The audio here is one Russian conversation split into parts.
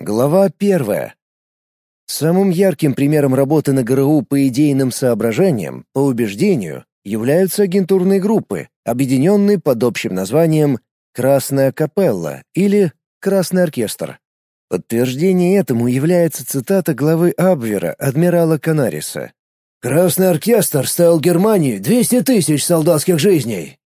Глава первая. Самым ярким примером работы на ГРУ по идейным соображениям, по убеждению, являются агентурные группы, объединенные под общим названием «Красная капелла» или «Красный оркестр». Подтверждение этому является цитата главы Абвера, адмирала Канариса. «Красный оркестр стоил Германии 200 тысяч солдатских жизней».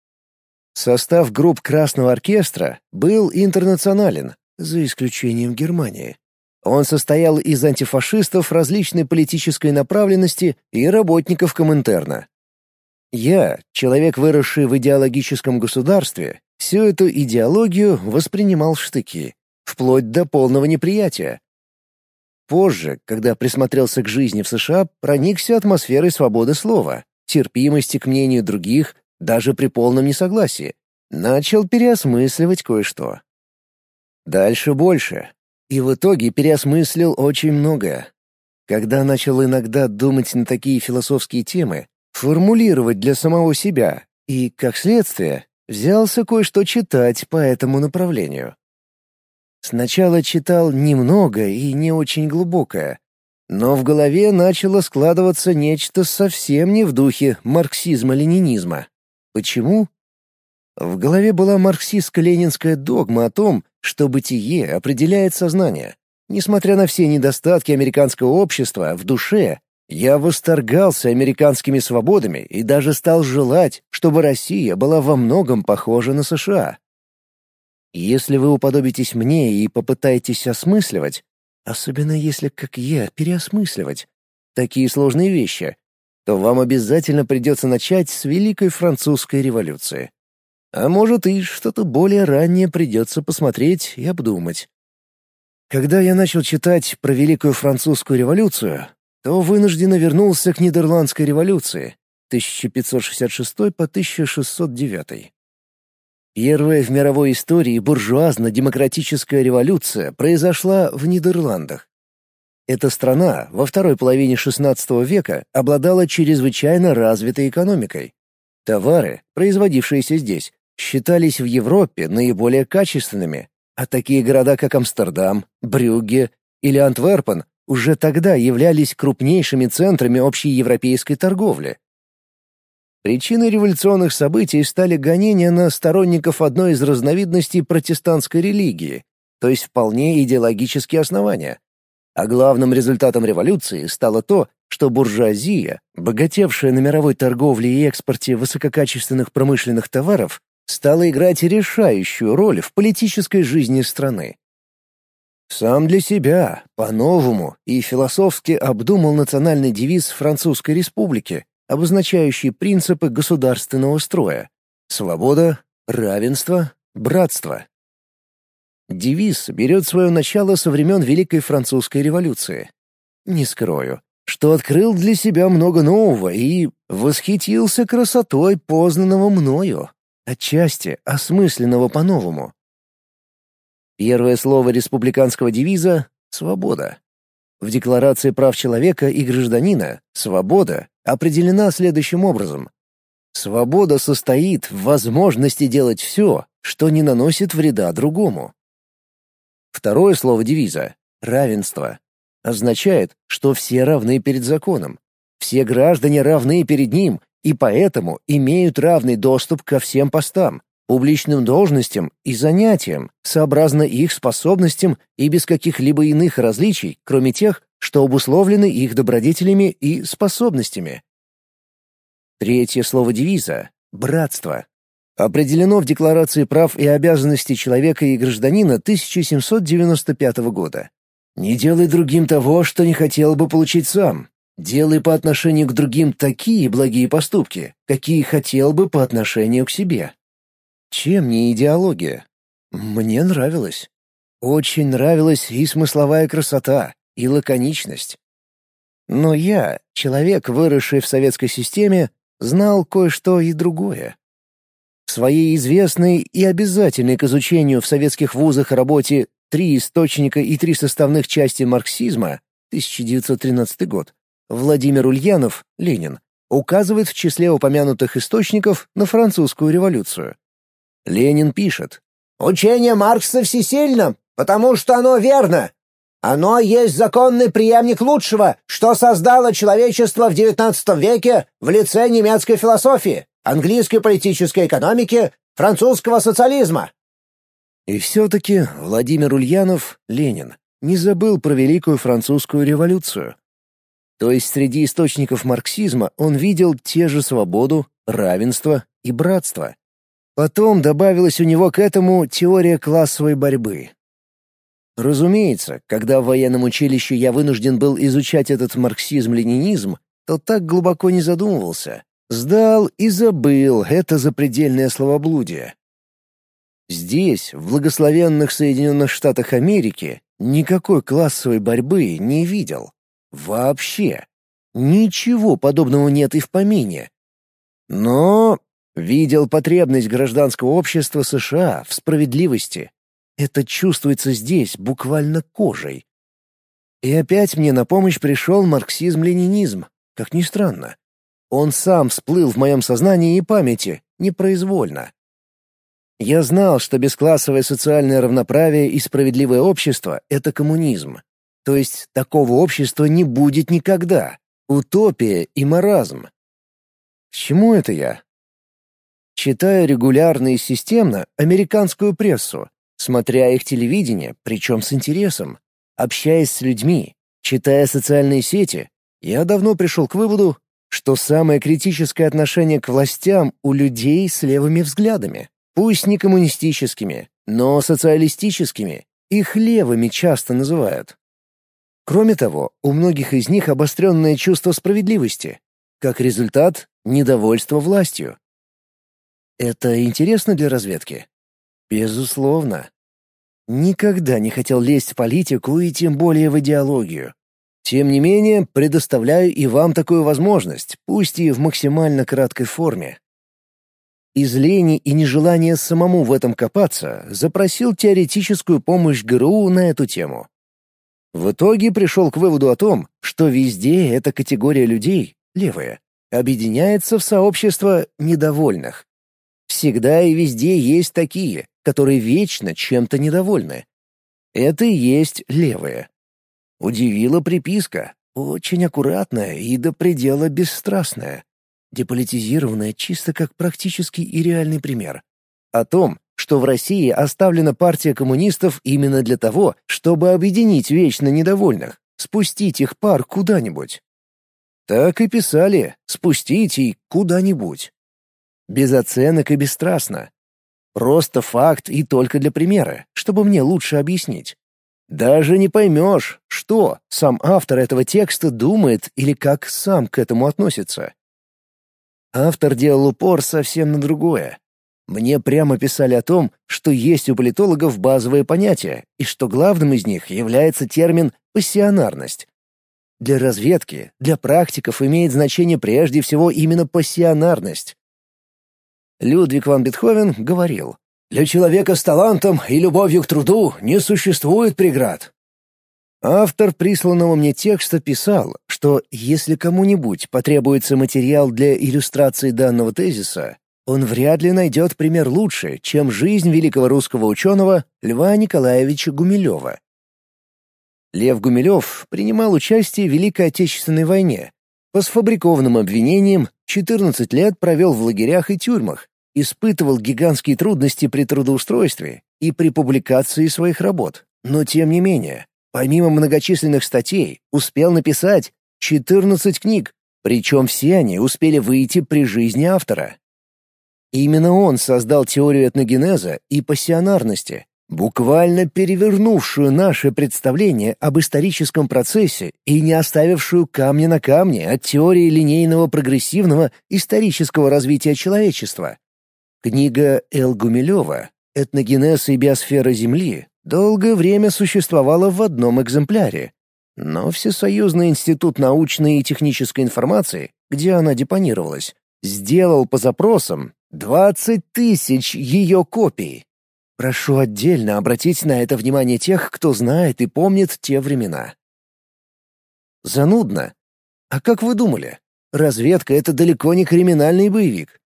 Состав групп Красного оркестра был интернационален, за исключением Германии. Он состоял из антифашистов различной политической направленности и работников Коминтерна. Я, человек, выросший в идеологическом государстве, всю эту идеологию воспринимал в штыки, вплоть до полного неприятия. Позже, когда присмотрелся к жизни в США, проникся атмосферой свободы слова, терпимости к мнению других, даже при полном несогласии, начал переосмысливать кое-что. Дальше больше. И в итоге переосмыслил очень многое. Когда начал иногда думать на такие философские темы, формулировать для самого себя и, как следствие, взялся кое-что читать по этому направлению. Сначала читал немного и не очень глубокое, но в голове начало складываться нечто совсем не в духе марксизма-ленинизма. Почему? В голове была марксистско-ленинская догма о том, что бытие определяет сознание. Несмотря на все недостатки американского общества, в душе я восторгался американскими свободами и даже стал желать, чтобы Россия была во многом похожа на США. Если вы уподобитесь мне и попытаетесь осмысливать, особенно если, как я, переосмысливать, такие сложные вещи, то вам обязательно придется начать с Великой Французской революции. А может, и что-то более раннее придется посмотреть и обдумать. Когда я начал читать про Великую Французскую революцию, то вынужденно вернулся к Нидерландской революции 1566 по 1609. Первая в мировой истории буржуазно-демократическая революция произошла в Нидерландах. Эта страна во второй половине XVI века обладала чрезвычайно развитой экономикой. Товары, производившиеся здесь, считались в Европе наиболее качественными, а такие города, как Амстердам, Брюгге или Антверпен, уже тогда являлись крупнейшими центрами общей европейской торговли. Причиной революционных событий стали гонения на сторонников одной из разновидностей протестантской религии, то есть вполне идеологические основания. А главным результатом революции стало то, что буржуазия, богатевшая на мировой торговле и экспорте высококачественных промышленных товаров, стала играть решающую роль в политической жизни страны. Сам для себя, по-новому и философски обдумал национальный девиз Французской Республики, обозначающий принципы государственного строя — свобода, равенство, братство. Девиз берет свое начало со времен Великой Французской революции. Не скрою, что открыл для себя много нового и восхитился красотой познанного мною отчасти осмысленного по-новому. Первое слово республиканского девиза — «свобода». В Декларации прав человека и гражданина «свобода» определена следующим образом. Свобода состоит в возможности делать все, что не наносит вреда другому. Второе слово девиза — «равенство» означает, что все равны перед законом. Все граждане равны перед ним и поэтому имеют равный доступ ко всем постам, публичным должностям и занятиям, сообразно их способностям и без каких-либо иных различий, кроме тех, что обусловлены их добродетелями и способностями. Третье слово девиза — «братство» определено в Декларации прав и обязанностей человека и гражданина 1795 года. «Не делай другим того, что не хотел бы получить сам. Делай по отношению к другим такие благие поступки, какие хотел бы по отношению к себе. Чем не идеология? Мне нравилось. Очень нравилась и смысловая красота, и лаконичность. Но я, человек, выросший в советской системе, знал кое-что и другое. В своей известной и обязательной к изучению в советских вузах работе «Три источника и три составных части марксизма» 1913 год Владимир Ульянов, Ленин, указывает в числе упомянутых источников на французскую революцию. Ленин пишет «Учение Маркса всесильно, потому что оно верно. Оно есть законный преемник лучшего, что создало человечество в XIX веке в лице немецкой философии, английской политической экономики, французского социализма. И все-таки Владимир Ульянов, Ленин, не забыл про Великую Французскую революцию. То есть среди источников марксизма он видел те же свободу, равенство и братство. Потом добавилась у него к этому теория классовой борьбы, Разумеется, когда в военном училище я вынужден был изучать этот марксизм-ленинизм, то так глубоко не задумывался. Сдал и забыл это запредельное словоблудие. Здесь, в благословенных Соединенных Штатах Америки, никакой классовой борьбы не видел. Вообще. Ничего подобного нет и в помине. Но видел потребность гражданского общества США в справедливости, это чувствуется здесь, буквально кожей. И опять мне на помощь пришел марксизм-ленинизм, как ни странно. Он сам всплыл в моем сознании и памяти, непроизвольно. Я знал, что бесклассовое социальное равноправие и справедливое общество — это коммунизм. То есть такого общества не будет никогда. Утопия и маразм. К чему это я? Читаю регулярно и системно американскую прессу, смотря их телевидение, причем с интересом, общаясь с людьми, читая социальные сети, я давно пришел к выводу, что самое критическое отношение к властям у людей с левыми взглядами, пусть не коммунистическими, но социалистическими, их левыми часто называют. Кроме того, у многих из них обостренное чувство справедливости, как результат — недовольство властью. Это интересно для разведки? Безусловно. Никогда не хотел лезть в политику и тем более в идеологию. Тем не менее, предоставляю и вам такую возможность, пусть и в максимально краткой форме. Из лени и нежелания самому в этом копаться запросил теоретическую помощь ГРУ на эту тему. В итоге пришел к выводу о том, что везде эта категория людей, левая, объединяется в сообщество недовольных. Всегда и везде есть такие, которые вечно чем-то недовольны. Это и есть левые. Удивила приписка, очень аккуратная и до предела бесстрастная, деполитизированная чисто как практический и реальный пример. О том, что в России оставлена партия коммунистов именно для того, чтобы объединить вечно недовольных, спустить их пар куда-нибудь. Так и писали «спустить и куда-нибудь». Без оценок и бесстрастно, Просто факт и только для примера, чтобы мне лучше объяснить. Даже не поймешь, что сам автор этого текста думает или как сам к этому относится. Автор делал упор совсем на другое. Мне прямо писали о том, что есть у политологов базовые понятия, и что главным из них является термин «пассионарность». Для разведки, для практиков имеет значение прежде всего именно пассионарность. Людвиг ван Бетховен говорил, «Для человека с талантом и любовью к труду не существует преград». Автор присланного мне текста писал, что если кому-нибудь потребуется материал для иллюстрации данного тезиса, он вряд ли найдет пример лучше, чем жизнь великого русского ученого Льва Николаевича Гумилева. Лев Гумилев принимал участие в Великой Отечественной войне. По сфабрикованным обвинениям 14 лет провел в лагерях и тюрьмах, испытывал гигантские трудности при трудоустройстве и при публикации своих работ, но тем не менее, помимо многочисленных статей, успел написать 14 книг, причем все они успели выйти при жизни автора. Именно он создал теорию этногенеза и пассионарности, буквально перевернувшую наше представление об историческом процессе и не оставившую камня на камне от теории линейного прогрессивного исторического развития человечества. Книга Эл Гумилева «Этногенез и биосфера Земли» долгое время существовала в одном экземпляре, но Всесоюзный институт научной и технической информации, где она депонировалась, сделал по запросам 20 тысяч ее копий. Прошу отдельно обратить на это внимание тех, кто знает и помнит те времена. Занудно. А как вы думали? Разведка — это далеко не криминальный боевик.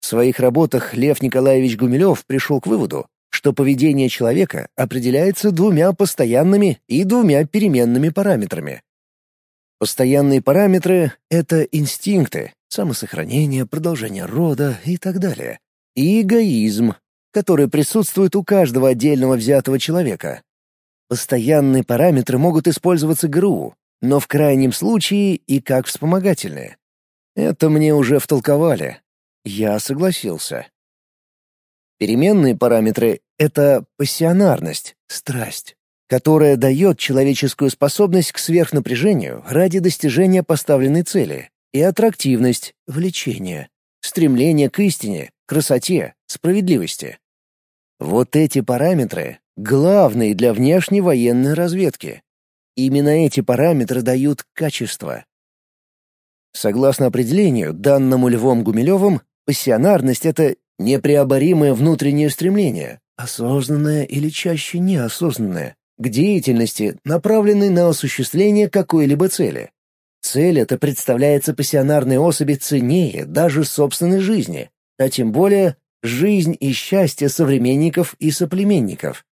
В своих работах Лев Николаевич Гумилев пришел к выводу, что поведение человека определяется двумя постоянными и двумя переменными параметрами. Постоянные параметры — это инстинкты, самосохранение, продолжение рода и так далее. И эгоизм, который присутствует у каждого отдельного взятого человека. Постоянные параметры могут использоваться ГРУ, но в крайнем случае и как вспомогательные. Это мне уже втолковали. Я согласился. Переменные параметры — это пассионарность, страсть, которая дает человеческую способность к сверхнапряжению ради достижения поставленной цели, и аттрактивность, влечение, стремление к истине, красоте, справедливости. Вот эти параметры — главные для внешней военной разведки. Именно эти параметры дают качество. Согласно определению, данному Львом Гумилевым, пассионарность — это непреоборимое внутреннее стремление, осознанное или чаще неосознанное, к деятельности, направленной на осуществление какой-либо цели. Цель эта представляется пассионарной особи ценнее даже собственной жизни, а тем более жизнь и счастье современников и соплеменников.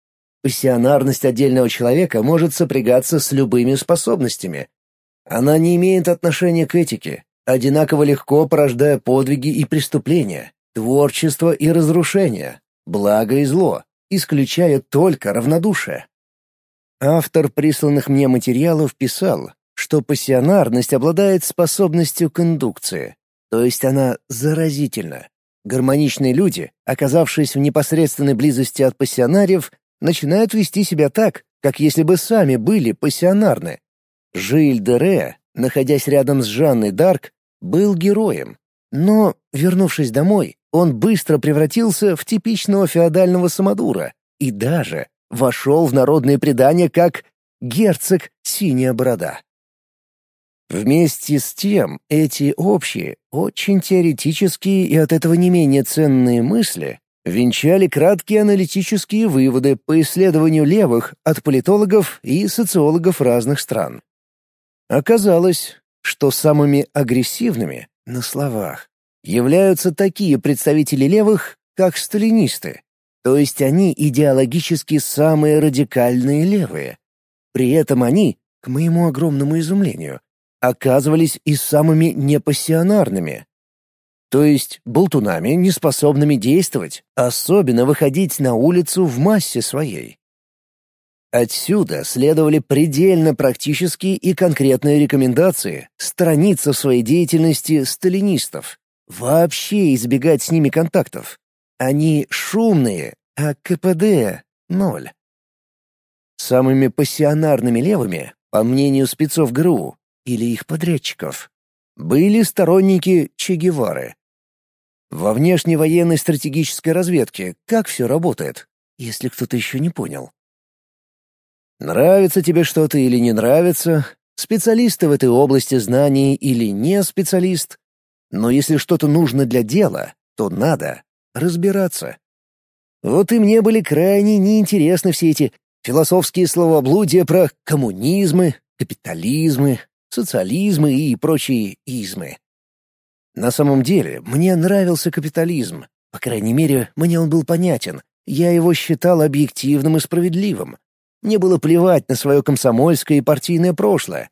Пассионарность отдельного человека может сопрягаться с любыми способностями. Она не имеет отношения к этике, одинаково легко порождая подвиги и преступления, творчество и разрушение, благо и зло, исключая только равнодушие. Автор присланных мне материалов писал, что пассионарность обладает способностью к индукции, то есть она заразительна. Гармоничные люди, оказавшись в непосредственной близости от пассионариев, начинают вести себя так, как если бы сами были пассионарны. Жиль де Ре, находясь рядом с Жанной Дарк, был героем. Но, вернувшись домой, он быстро превратился в типичного феодального самодура и даже вошел в народные предания как «герцог Синяя Борода». Вместе с тем, эти общие, очень теоретические и от этого не менее ценные мысли венчали краткие аналитические выводы по исследованию левых от политологов и социологов разных стран. Оказалось, что самыми агрессивными, на словах, являются такие представители левых, как сталинисты, то есть они идеологически самые радикальные левые. При этом они, к моему огромному изумлению, оказывались и самыми непассионарными. То есть болтунами, неспособными действовать, особенно выходить на улицу в массе своей. Отсюда следовали предельно практические и конкретные рекомендации страница в своей деятельности сталинистов, вообще избегать с ними контактов. Они шумные, а КПД — ноль. Самыми пассионарными левыми, по мнению спецов ГРУ, или их подрядчиков, были сторонники Че Гевары. Во внешней военной стратегической разведке как все работает, если кто-то еще не понял? Нравится тебе что-то или не нравится, специалисты в этой области знаний или не специалист, но если что-то нужно для дела, то надо разбираться. Вот и мне были крайне неинтересны все эти философские словоблудия про коммунизмы, капитализмы, социализмы и прочие измы. На самом деле, мне нравился капитализм. По крайней мере, мне он был понятен. Я его считал объективным и справедливым. Мне было плевать на свое комсомольское и партийное прошлое.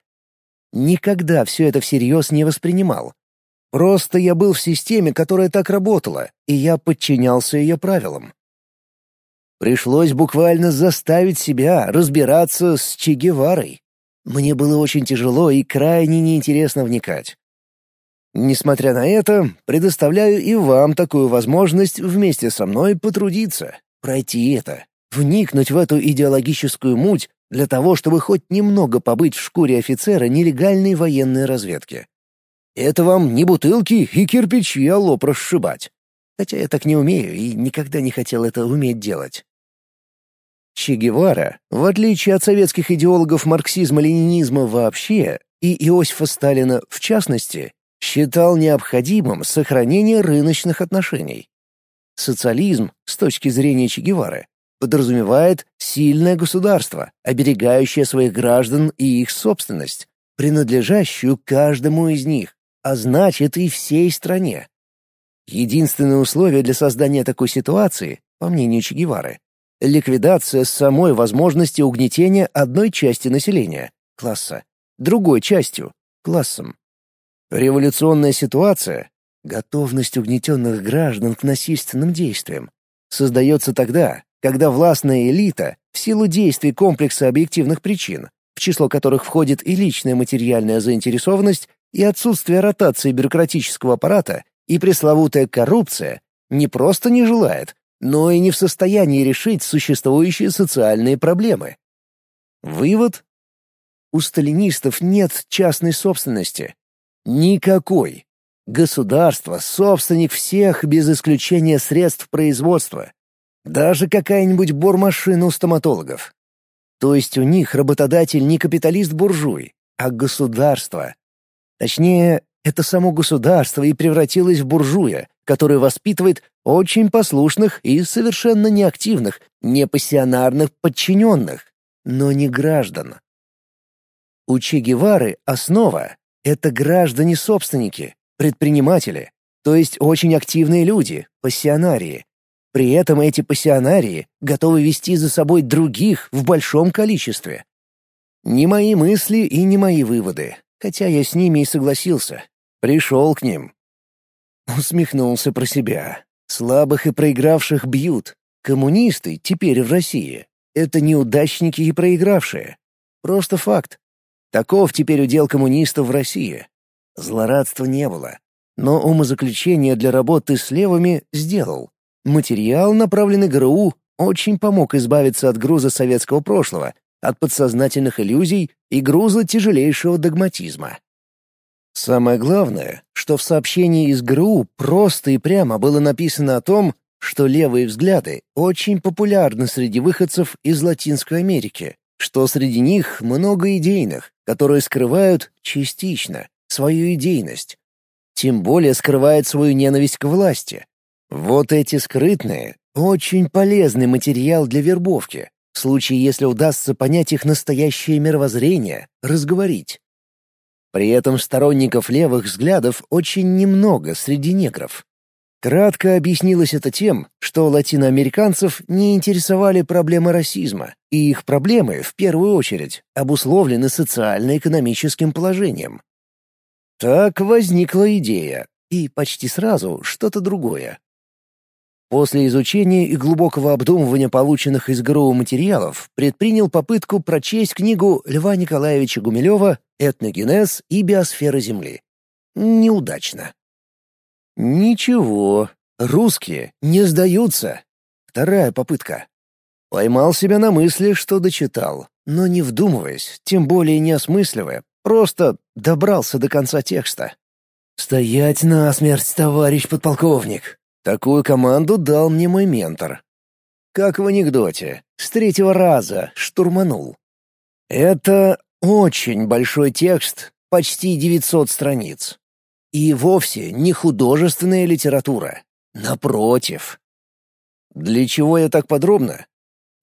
Никогда все это всерьез не воспринимал. Просто я был в системе, которая так работала, и я подчинялся ее правилам. Пришлось буквально заставить себя разбираться с Че Геварой. Мне было очень тяжело и крайне неинтересно вникать. Несмотря на это, предоставляю и вам такую возможность вместе со мной потрудиться, пройти это, вникнуть в эту идеологическую муть для того, чтобы хоть немного побыть в шкуре офицера нелегальной военной разведки. Это вам не бутылки и кирпичи алло расшибать. Хотя я так не умею и никогда не хотел это уметь делать. Че Гевара, в отличие от советских идеологов марксизма-ленинизма вообще и Иосифа Сталина в частности, считал необходимым сохранение рыночных отношений. Социализм, с точки зрения Че Гевары, подразумевает сильное государство, оберегающее своих граждан и их собственность, принадлежащую каждому из них, а значит и всей стране. Единственное условие для создания такой ситуации, по мнению Че Гевары, Ликвидация самой возможности угнетения одной части населения, класса, другой частью, классом. Революционная ситуация, готовность угнетенных граждан к насильственным действиям, создается тогда, когда властная элита, в силу действий комплекса объективных причин, в число которых входит и личная материальная заинтересованность, и отсутствие ротации бюрократического аппарата, и пресловутая коррупция, не просто не желает, но и не в состоянии решить существующие социальные проблемы. Вывод? У сталинистов нет частной собственности. Никакой. Государство — собственник всех без исключения средств производства. Даже какая-нибудь бормашина у стоматологов. То есть у них работодатель не капиталист-буржуй, а государство. Точнее, это само государство и превратилось в буржуя, который воспитывает очень послушных и совершенно неактивных, непассионарных подчиненных, но не граждан. У Че Гевары основа — это граждане-собственники, предприниматели, то есть очень активные люди, пассионарии. При этом эти пассионарии готовы вести за собой других в большом количестве. Не мои мысли и не мои выводы, хотя я с ними и согласился. Пришел к ним. Усмехнулся про себя. Слабых и проигравших бьют. Коммунисты теперь в России — это неудачники и проигравшие. Просто факт. Таков теперь удел коммунистов в России. Злорадства не было. Но умозаключение для работы с левыми сделал. Материал, направленный ГРУ, очень помог избавиться от груза советского прошлого, от подсознательных иллюзий и груза тяжелейшего догматизма. Самое главное, что в сообщении из ГРУ просто и прямо было написано о том, что левые взгляды очень популярны среди выходцев из Латинской Америки, что среди них много идейных, которые скрывают частично свою идейность. Тем более скрывают свою ненависть к власти. Вот эти скрытные, очень полезный материал для вербовки, в случае если удастся понять их настоящее мировоззрение, разговорить. При этом сторонников левых взглядов очень немного среди негров. Кратко объяснилось это тем, что латиноамериканцев не интересовали проблемы расизма, и их проблемы, в первую очередь, обусловлены социально-экономическим положением. Так возникла идея, и почти сразу что-то другое. После изучения и глубокого обдумывания полученных из ГРУ материалов предпринял попытку прочесть книгу Льва Николаевича Гумилева «Этногенез и биосфера Земли». Неудачно. Ничего, русские не сдаются. Вторая попытка. Поймал себя на мысли, что дочитал, но не вдумываясь, тем более не осмысливая, просто добрался до конца текста. «Стоять насмерть, товарищ подполковник!» Такую команду дал мне мой ментор. Как в анекдоте, с третьего раза штурманул. Это очень большой текст, почти 900 страниц. И вовсе не художественная литература. Напротив. Для чего я так подробно?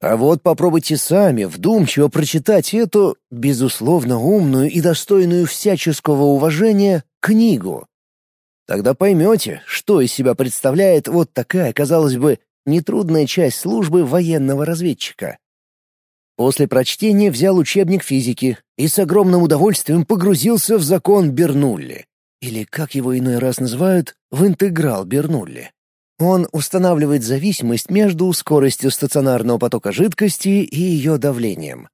А вот попробуйте сами вдумчиво прочитать эту, безусловно, умную и достойную всяческого уважения книгу. Тогда поймете, что из себя представляет вот такая, казалось бы, нетрудная часть службы военного разведчика. После прочтения взял учебник физики и с огромным удовольствием погрузился в закон Бернулли, или, как его иной раз называют, в интеграл Бернулли. Он устанавливает зависимость между скоростью стационарного потока жидкости и ее давлением.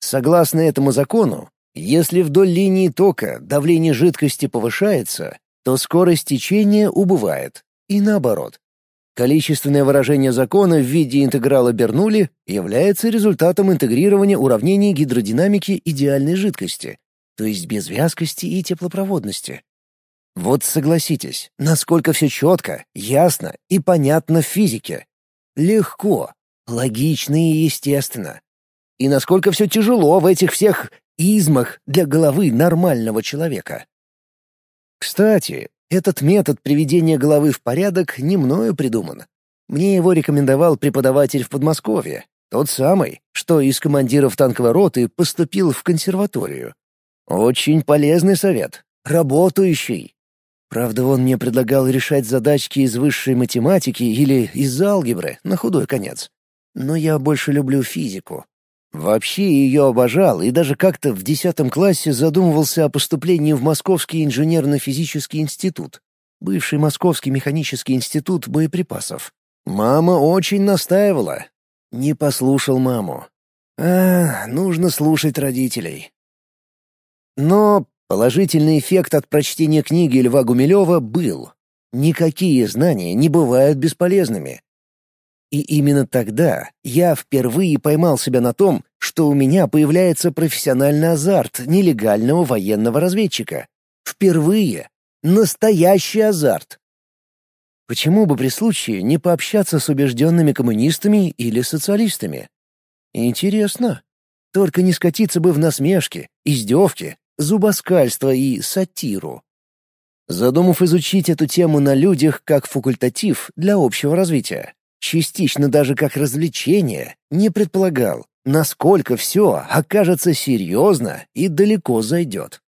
Согласно этому закону, если вдоль линии тока давление жидкости повышается, то скорость течения убывает, и наоборот. Количественное выражение закона в виде интеграла Бернулли является результатом интегрирования уравнений гидродинамики идеальной жидкости, то есть без вязкости и теплопроводности. Вот согласитесь, насколько все четко, ясно и понятно в физике. Легко, логично и естественно. И насколько все тяжело в этих всех измах для головы нормального человека. Кстати, этот метод приведения головы в порядок не мною придуман. Мне его рекомендовал преподаватель в Подмосковье, тот самый, что из командиров танковой роты поступил в консерваторию. Очень полезный совет, работающий. Правда, он мне предлагал решать задачки из высшей математики или из алгебры, на худой конец. но я больше люблю физику. Вообще ее обожал и даже как-то в десятом классе задумывался о поступлении в Московский инженерно-физический институт, бывший Московский механический институт боеприпасов. Мама очень настаивала. Не послушал маму. А, нужно слушать родителей. Но положительный эффект от прочтения книги Льва Гумилева был. Никакие знания не бывают бесполезными. И именно тогда я впервые поймал себя на том, что у меня появляется профессиональный азарт нелегального военного разведчика. Впервые. Настоящий азарт. Почему бы при случае не пообщаться с убежденными коммунистами или социалистами? Интересно. Только не скатиться бы в насмешки, издевки, зубоскальство и сатиру. Задумав изучить эту тему на людях как факультатив для общего развития, частично даже как развлечение, не предполагал, насколько все окажется серьезно и далеко зайдет.